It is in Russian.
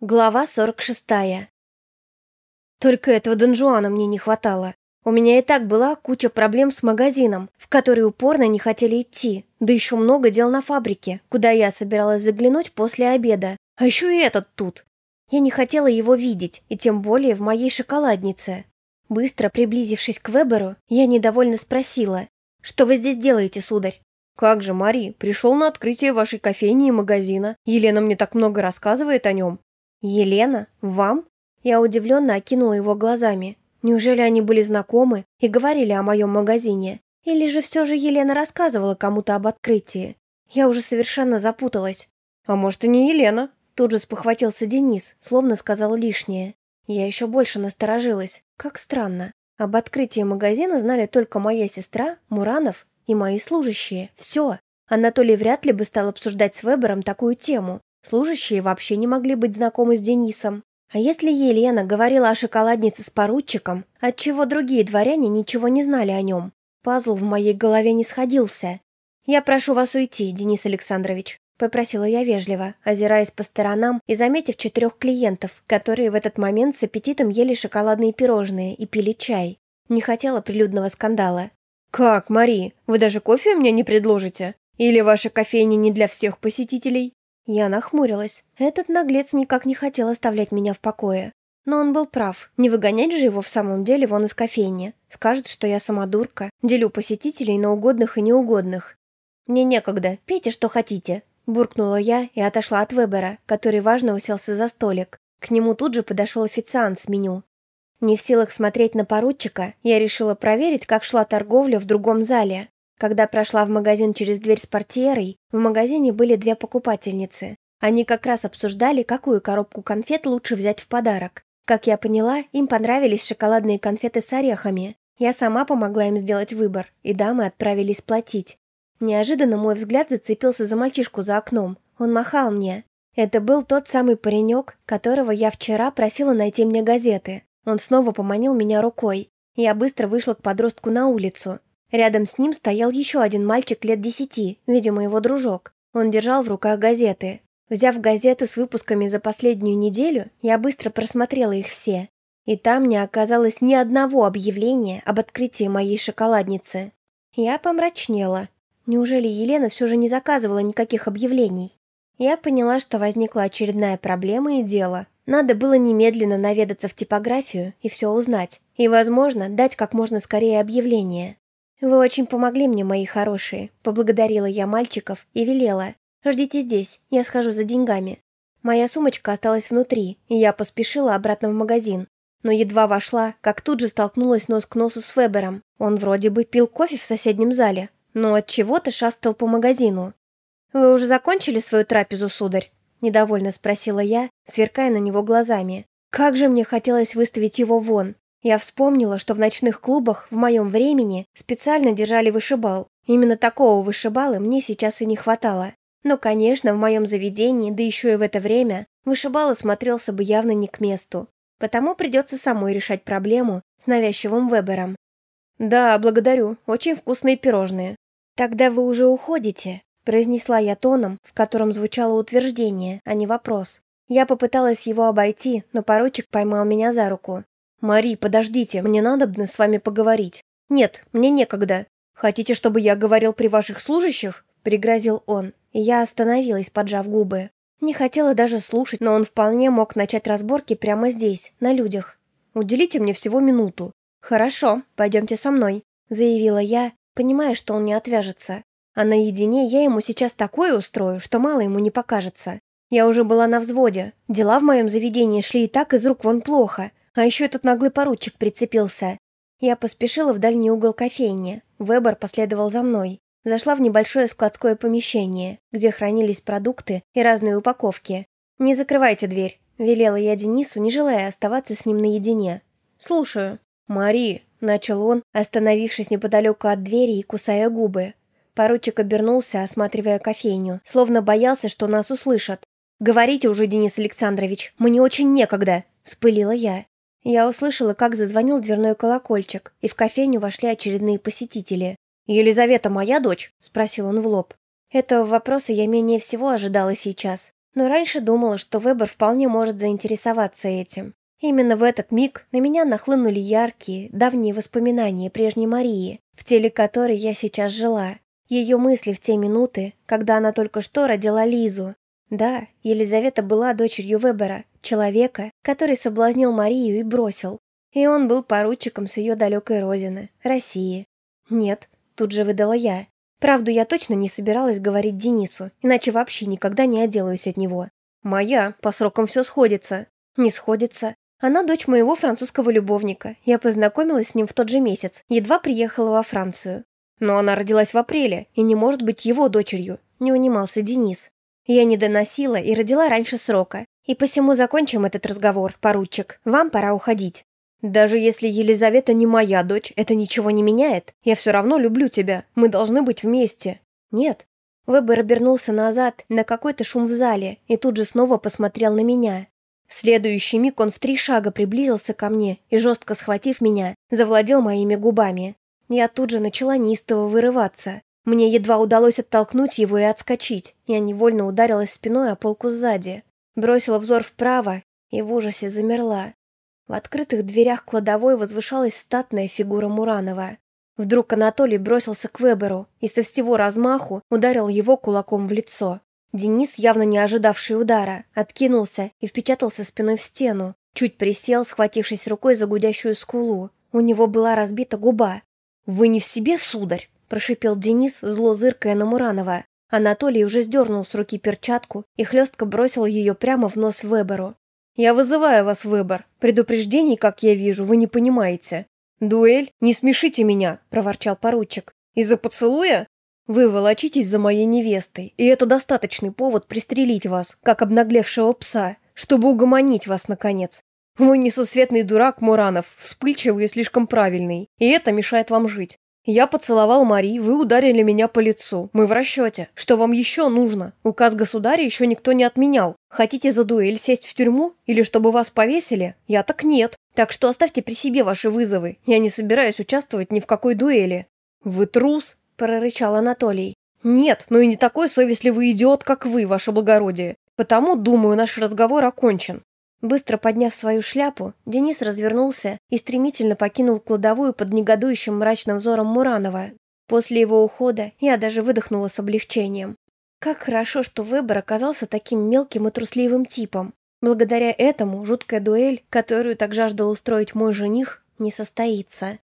Глава 46. Только этого донжуана мне не хватало. У меня и так была куча проблем с магазином, в который упорно не хотели идти, да еще много дел на фабрике, куда я собиралась заглянуть после обеда. А еще и этот тут. Я не хотела его видеть, и тем более в моей шоколаднице. Быстро приблизившись к Веберу, я недовольно спросила, «Что вы здесь делаете, сударь?» «Как же, Мари, пришел на открытие вашей кофейни и магазина. Елена мне так много рассказывает о нем». «Елена? Вам?» Я удивленно окинула его глазами. Неужели они были знакомы и говорили о моем магазине? Или же все же Елена рассказывала кому-то об открытии? Я уже совершенно запуталась. «А может, и не Елена?» Тут же спохватился Денис, словно сказал лишнее. Я еще больше насторожилась. Как странно. Об открытии магазина знали только моя сестра, Муранов и мои служащие. Все. Анатолий вряд ли бы стал обсуждать с Вебером такую тему. Служащие вообще не могли быть знакомы с Денисом. А если Елена говорила о шоколаднице с поручиком, отчего другие дворяне ничего не знали о нем? Пазл в моей голове не сходился. «Я прошу вас уйти, Денис Александрович», — попросила я вежливо, озираясь по сторонам и заметив четырех клиентов, которые в этот момент с аппетитом ели шоколадные пирожные и пили чай. Не хотела прилюдного скандала. «Как, Мари, вы даже кофе мне не предложите? Или ваша кофейня не для всех посетителей?» Я нахмурилась. Этот наглец никак не хотел оставлять меня в покое. Но он был прав. Не выгонять же его в самом деле вон из кофейни. Скажет, что я самодурка, делю посетителей на угодных и неугодных. «Мне некогда. Пейте, что хотите», – буркнула я и отошла от Вебера, который важно уселся за столик. К нему тут же подошел официант с меню. Не в силах смотреть на поручика, я решила проверить, как шла торговля в другом зале. Когда прошла в магазин через дверь с портьерой, в магазине были две покупательницы. Они как раз обсуждали, какую коробку конфет лучше взять в подарок. Как я поняла, им понравились шоколадные конфеты с орехами. Я сама помогла им сделать выбор, и дамы отправились платить. Неожиданно мой взгляд зацепился за мальчишку за окном. Он махал мне. Это был тот самый паренек, которого я вчера просила найти мне газеты. Он снова поманил меня рукой. Я быстро вышла к подростку на улицу. Рядом с ним стоял еще один мальчик лет десяти, видимо, его дружок. Он держал в руках газеты. Взяв газеты с выпусками за последнюю неделю, я быстро просмотрела их все. И там не оказалось ни одного объявления об открытии моей шоколадницы. Я помрачнела. Неужели Елена все же не заказывала никаких объявлений? Я поняла, что возникла очередная проблема и дело. Надо было немедленно наведаться в типографию и все узнать. И, возможно, дать как можно скорее объявление. «Вы очень помогли мне, мои хорошие», — поблагодарила я мальчиков и велела. «Ждите здесь, я схожу за деньгами». Моя сумочка осталась внутри, и я поспешила обратно в магазин. Но едва вошла, как тут же столкнулась нос к носу с Вебером. Он вроде бы пил кофе в соседнем зале, но от чего то шастал по магазину. «Вы уже закончили свою трапезу, сударь?» – недовольно спросила я, сверкая на него глазами. Как же мне хотелось выставить его вон. Я вспомнила, что в ночных клубах в моем времени специально держали вышибал. Именно такого вышибала мне сейчас и не хватало. Но, конечно, в моем заведении, да еще и в это время, вышибала смотрелся бы явно не к месту. Потому придется самой решать проблему с навязчивым Вебером. «Да, благодарю. Очень вкусные пирожные». «Тогда вы уже уходите», – произнесла я тоном, в котором звучало утверждение, а не вопрос. Я попыталась его обойти, но поручик поймал меня за руку. «Мари, подождите, мне надо бы с вами поговорить». «Нет, мне некогда. Хотите, чтобы я говорил при ваших служащих?» – пригрозил он, я остановилась, поджав губы. Не хотела даже слушать, но он вполне мог начать разборки прямо здесь, на людях. «Уделите мне всего минуту». «Хорошо, пойдемте со мной», – заявила я, понимая, что он не отвяжется. А наедине я ему сейчас такое устрою, что мало ему не покажется. Я уже была на взводе. Дела в моем заведении шли и так из рук вон плохо – а еще этот наглый поручик прицепился. Я поспешила в дальний угол кофейни. Вебер последовал за мной. Зашла в небольшое складское помещение, где хранились продукты и разные упаковки. «Не закрывайте дверь», – велела я Денису, не желая оставаться с ним наедине. «Слушаю». «Мари», – начал он, остановившись неподалеку от двери и кусая губы. Поручик обернулся, осматривая кофейню, словно боялся, что нас услышат. «Говорите уже, Денис Александрович, мне очень некогда», – вспылила я. Я услышала, как зазвонил дверной колокольчик, и в кофейню вошли очередные посетители. «Елизавета моя дочь?» – спросил он в лоб. Этого вопроса я менее всего ожидала сейчас. Но раньше думала, что Вебер вполне может заинтересоваться этим. Именно в этот миг на меня нахлынули яркие, давние воспоминания прежней Марии, в теле которой я сейчас жила. Ее мысли в те минуты, когда она только что родила Лизу. Да, Елизавета была дочерью Вебера, человека, который соблазнил Марию и бросил. И он был поручиком с ее далекой родины, России. Нет, тут же выдала я. Правду я точно не собиралась говорить Денису, иначе вообще никогда не отделаюсь от него. Моя, по срокам все сходится. Не сходится. Она дочь моего французского любовника. Я познакомилась с ним в тот же месяц, едва приехала во Францию. Но она родилась в апреле и не может быть его дочерью, не унимался Денис. Я не доносила и родила раньше срока. И посему закончим этот разговор, поручик. Вам пора уходить. Даже если Елизавета не моя дочь, это ничего не меняет. Я все равно люблю тебя. Мы должны быть вместе. Нет. Вебер обернулся назад на какой-то шум в зале и тут же снова посмотрел на меня. В следующий миг он в три шага приблизился ко мне и, жестко схватив меня, завладел моими губами. Я тут же начала неистово вырываться. Мне едва удалось оттолкнуть его и отскочить. Я невольно ударилась спиной о полку сзади. Бросила взор вправо и в ужасе замерла. В открытых дверях кладовой возвышалась статная фигура Муранова. Вдруг Анатолий бросился к Веберу и со всего размаху ударил его кулаком в лицо. Денис, явно не ожидавший удара, откинулся и впечатался спиной в стену. Чуть присел, схватившись рукой за гудящую скулу. У него была разбита губа. «Вы не в себе, сударь!» – прошипел Денис, зло зыркая на Муранова. Анатолий уже сдернул с руки перчатку и хлестко бросил ее прямо в нос Веберу. «Я вызываю вас, Вебер. Предупреждений, как я вижу, вы не понимаете. Дуэль? Не смешите меня!» – проворчал поручик. «Из-за поцелуя? Вы волочитесь за моей невестой, и это достаточный повод пристрелить вас, как обнаглевшего пса, чтобы угомонить вас, наконец. Вы несусветный дурак, Муранов, вспыльчивый и слишком правильный, и это мешает вам жить. Я поцеловал Мари, вы ударили меня по лицу. Мы в расчете. Что вам еще нужно? Указ государя еще никто не отменял. Хотите за дуэль сесть в тюрьму? Или чтобы вас повесили? Я так нет. Так что оставьте при себе ваши вызовы. Я не собираюсь участвовать ни в какой дуэли. Вы трус, — прорычал Анатолий. «Нет, ну и не такой совестливый идиот, как вы, ваше благородие. Потому, думаю, наш разговор окончен». Быстро подняв свою шляпу, Денис развернулся и стремительно покинул кладовую под негодующим мрачным взором Муранова. После его ухода я даже выдохнула с облегчением. Как хорошо, что выбор оказался таким мелким и трусливым типом. Благодаря этому жуткая дуэль, которую так жаждал устроить мой жених, не состоится.